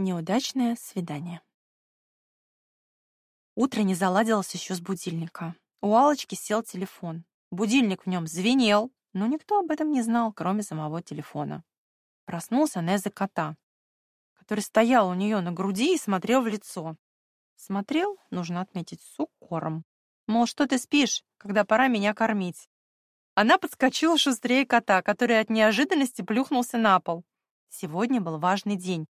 Неудачное свидание. Утро не заладилось еще с будильника. У Алочки сел телефон. Будильник в нем звенел, но никто об этом не знал, кроме самого телефона. Проснулся из-за кота, который стоял у нее на груди и смотрел в лицо. Смотрел, нужно отметить, с укором. Мол, что ты спишь, когда пора меня кормить? Она подскочила шустрее кота, который от неожиданности плюхнулся на пол. Сегодня был важный день.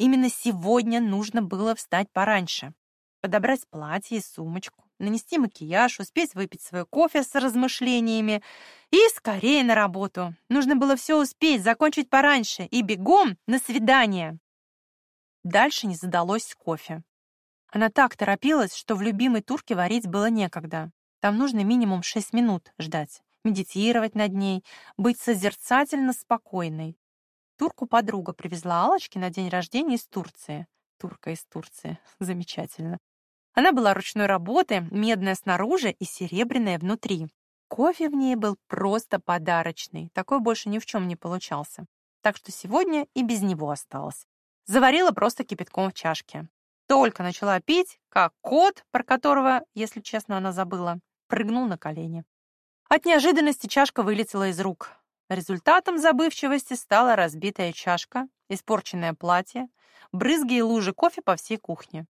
Именно сегодня нужно было встать пораньше, подобрать платье и сумочку, нанести макияж, успеть выпить свой кофе с размышлениями и скорее на работу. Нужно было все успеть, закончить пораньше и бегом на свидание. Дальше не задалось кофе. Она так торопилась, что в любимой турке варить было некогда. Там нужно минимум 6 минут ждать, медитировать над ней, быть созерцательно спокойной. Турку подруга привезла Алочке на день рождения из Турции. Турка из Турции. Замечательно. Она была ручной работы, медная снаружи и серебряная внутри. Кофе в ней был просто подарочный. Такой больше ни в чем не получался. Так что сегодня и без него осталось. Заварила просто кипятком в чашке. Только начала пить, как кот, про которого, если честно, она забыла, прыгнул на колени. От неожиданности чашка вылетела из рук. Результатом забывчивости стала разбитая чашка, испорченное платье, брызги и лужи кофе по всей кухне.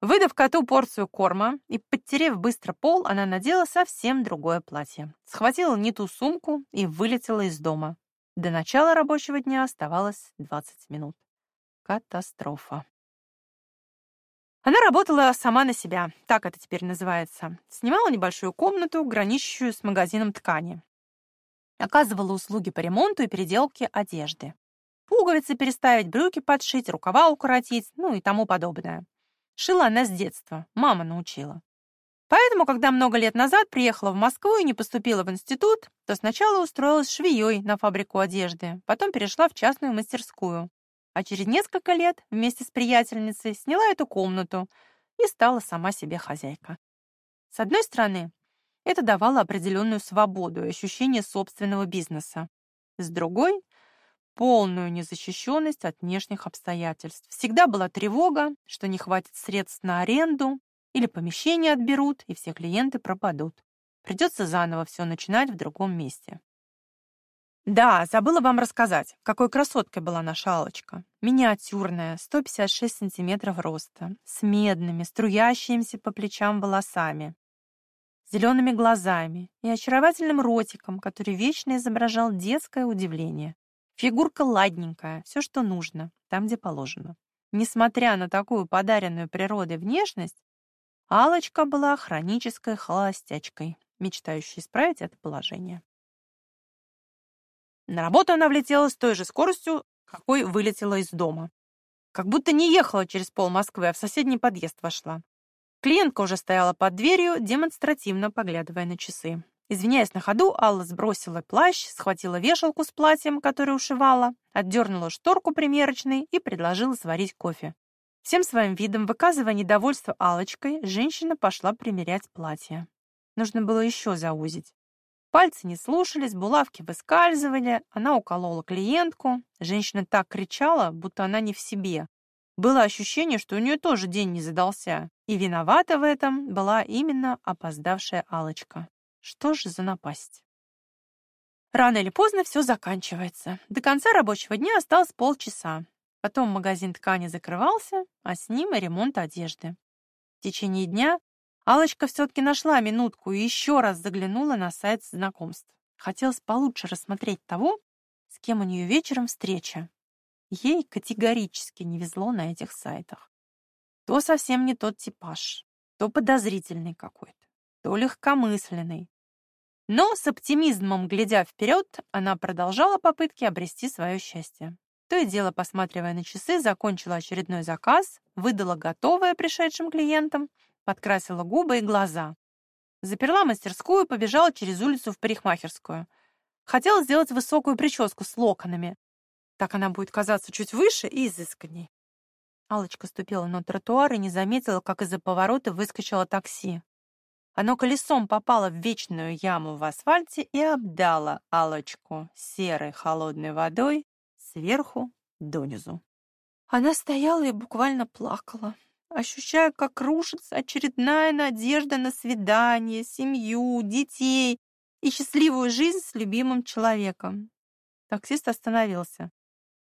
Выдав коту порцию корма и подтерев быстро пол, она надела совсем другое платье, схватила не ту сумку и вылетела из дома. До начала рабочего дня оставалось 20 минут. Катастрофа. Она работала сама на себя, так это теперь называется. Снимала небольшую комнату, граничащую с магазином ткани. Оказывала услуги по ремонту и переделке одежды. Пуговицы переставить, брюки подшить, рукава укоротить, ну и тому подобное. Шила она с детства, мама научила. Поэтому, когда много лет назад приехала в Москву и не поступила в институт, то сначала устроилась швеей на фабрику одежды, потом перешла в частную мастерскую. А через несколько лет вместе с приятельницей сняла эту комнату и стала сама себе хозяйка. С одной стороны, это давало определенную свободу и ощущение собственного бизнеса. С другой — полную незащищенность от внешних обстоятельств. Всегда была тревога, что не хватит средств на аренду или помещение отберут, и все клиенты пропадут. Придется заново все начинать в другом месте. Да, забыла вам рассказать, какой красоткой была наша Алочка. Миниатюрная, 156 сантиметров роста, с медными, струящимися по плечам волосами зелеными глазами и очаровательным ротиком, который вечно изображал детское удивление. Фигурка ладненькая, все, что нужно, там, где положено. Несмотря на такую подаренную природой внешность, Алочка была хронической холостячкой, мечтающей исправить это положение. На работу она влетела с той же скоростью, какой вылетела из дома. Как будто не ехала через пол Москвы, а в соседний подъезд вошла. Клиентка уже стояла под дверью, демонстративно поглядывая на часы. Извиняясь на ходу, Алла сбросила плащ, схватила вешалку с платьем, которое ушивала, отдернула шторку примерочной и предложила сварить кофе. Всем своим видом, выказывая недовольство Алочкой, женщина пошла примерять платье. Нужно было еще заузить. Пальцы не слушались, булавки выскальзывали, она уколола клиентку. Женщина так кричала, будто она не в себе. Было ощущение, что у нее тоже день не задался, и виновата в этом была именно опоздавшая алочка Что же за напасть? Рано или поздно все заканчивается. До конца рабочего дня осталось полчаса. Потом магазин ткани закрывался, а с ним и ремонт одежды. В течение дня алочка все-таки нашла минутку и еще раз заглянула на сайт знакомств. Хотелось получше рассмотреть того, с кем у нее вечером встреча. Ей категорически не везло на этих сайтах. То совсем не тот типаж, то подозрительный какой-то, то легкомысленный. Но с оптимизмом, глядя вперед, она продолжала попытки обрести свое счастье. То и дело, посматривая на часы, закончила очередной заказ, выдала готовое пришедшим клиентам, подкрасила губы и глаза. Заперла мастерскую, побежала через улицу в парикмахерскую. Хотела сделать высокую прическу с локонами, так она будет казаться чуть выше и изысканней. Алочка ступила на тротуар и не заметила, как из-за поворота выскочило такси. Оно колесом попало в вечную яму в асфальте и обдало Алочку серой холодной водой сверху донизу. Она стояла и буквально плакала, ощущая, как рушится очередная надежда на свидание, семью, детей и счастливую жизнь с любимым человеком. Таксист остановился.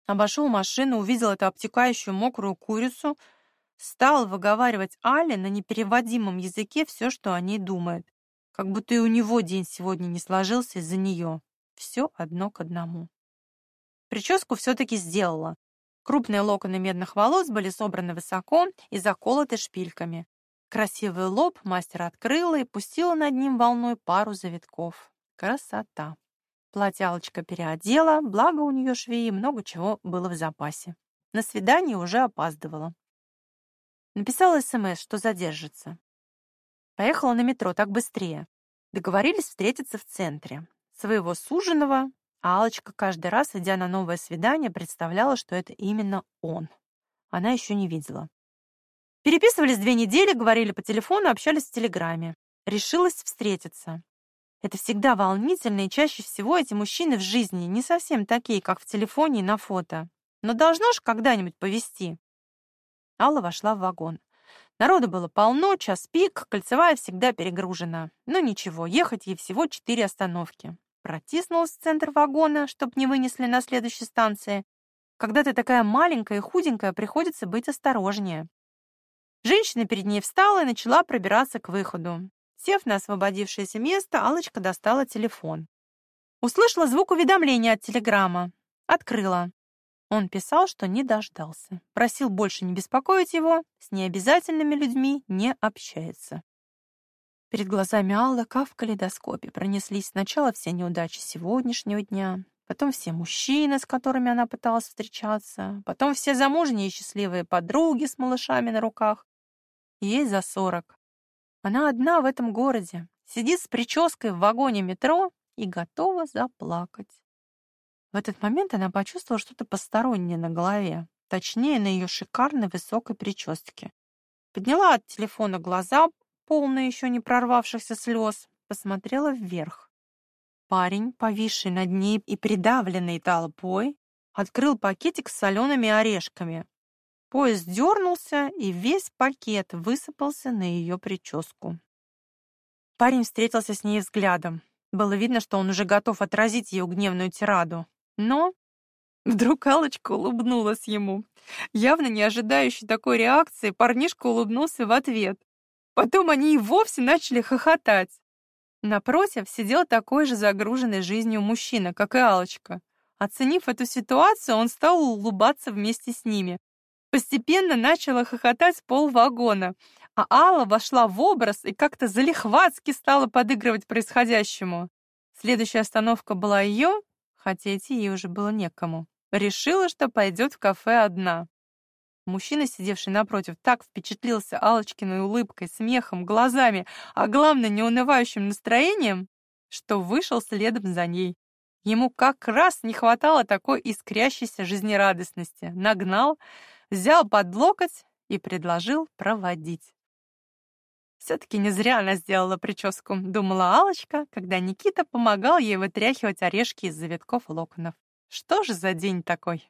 Обошел машину, увидел эту обтекающую мокрую курицу, стал выговаривать Але на непереводимом языке все, что о ней думает. Как будто и у него день сегодня не сложился из-за нее. Все одно к одному. Прическу все-таки сделала. Крупные локоны медных волос были собраны высоко и заколоты шпильками. Красивый лоб мастер открыла и пустила над ним волной пару завитков. Красота! Платье Алочка переодела, благо у нее швеи много чего было в запасе. На свидание уже опаздывала. Написала СМС, что задержится. Поехала на метро, так быстрее. Договорились встретиться в центре. Своего суженого Алочка каждый раз, идя на новое свидание, представляла, что это именно он. Она еще не видела. Переписывались две недели, говорили по телефону, общались в Телеграме. Решилась встретиться. Это всегда волнительно, и чаще всего эти мужчины в жизни не совсем такие, как в телефоне и на фото. Но должно же когда-нибудь повести. Алла вошла в вагон. Народу было полно, час пик, кольцевая всегда перегружена. Но ничего, ехать ей всего четыре остановки. Протиснулась в центр вагона, чтоб не вынесли на следующей станции. Когда ты такая маленькая и худенькая, приходится быть осторожнее. Женщина перед ней встала и начала пробираться к выходу. Сев на освободившееся место, Алочка достала телефон. Услышала звук уведомления от телеграмма. Открыла. Он писал, что не дождался. Просил больше не беспокоить его, с необязательными людьми не общается. Перед глазами Аллы, в калейдоскопе, пронеслись сначала все неудачи сегодняшнего дня, потом все мужчины, с которыми она пыталась встречаться, потом все замужние и счастливые подруги с малышами на руках. Ей за сорок. Она одна в этом городе, сидит с прической в вагоне метро и готова заплакать. В этот момент она почувствовала что-то постороннее на голове, точнее, на ее шикарной высокой прическе. Подняла от телефона глаза, полные еще не прорвавшихся слез, посмотрела вверх. Парень, повисший над ней и придавленный толпой, открыл пакетик с солеными орешками, Поезд дернулся, и весь пакет высыпался на ее прическу. Парень встретился с ней взглядом. Было видно, что он уже готов отразить ее гневную тираду. Но вдруг Алочка улыбнулась ему. Явно не ожидающий такой реакции, парнишка улыбнулся в ответ. Потом они и вовсе начали хохотать. Напротив сидел такой же загруженный жизнью мужчина, как и Алочка. Оценив эту ситуацию, он стал улыбаться вместе с ними. Постепенно начала хохотать пол вагона, а Алла вошла в образ и как-то залихватски стала подыгрывать происходящему. Следующая остановка была ее, хотя идти ей уже было некому. Решила, что пойдет в кафе одна. Мужчина, сидевший напротив, так впечатлился Алочкиной улыбкой, смехом, глазами, а главное, неунывающим настроением, что вышел следом за ней. Ему как раз не хватало такой искрящейся жизнерадостности. Нагнал, взял под локоть и предложил проводить. Все-таки не зря она сделала прическу, думала Алочка, когда Никита помогал ей вытряхивать орешки из завитков локонов. Что же за день такой?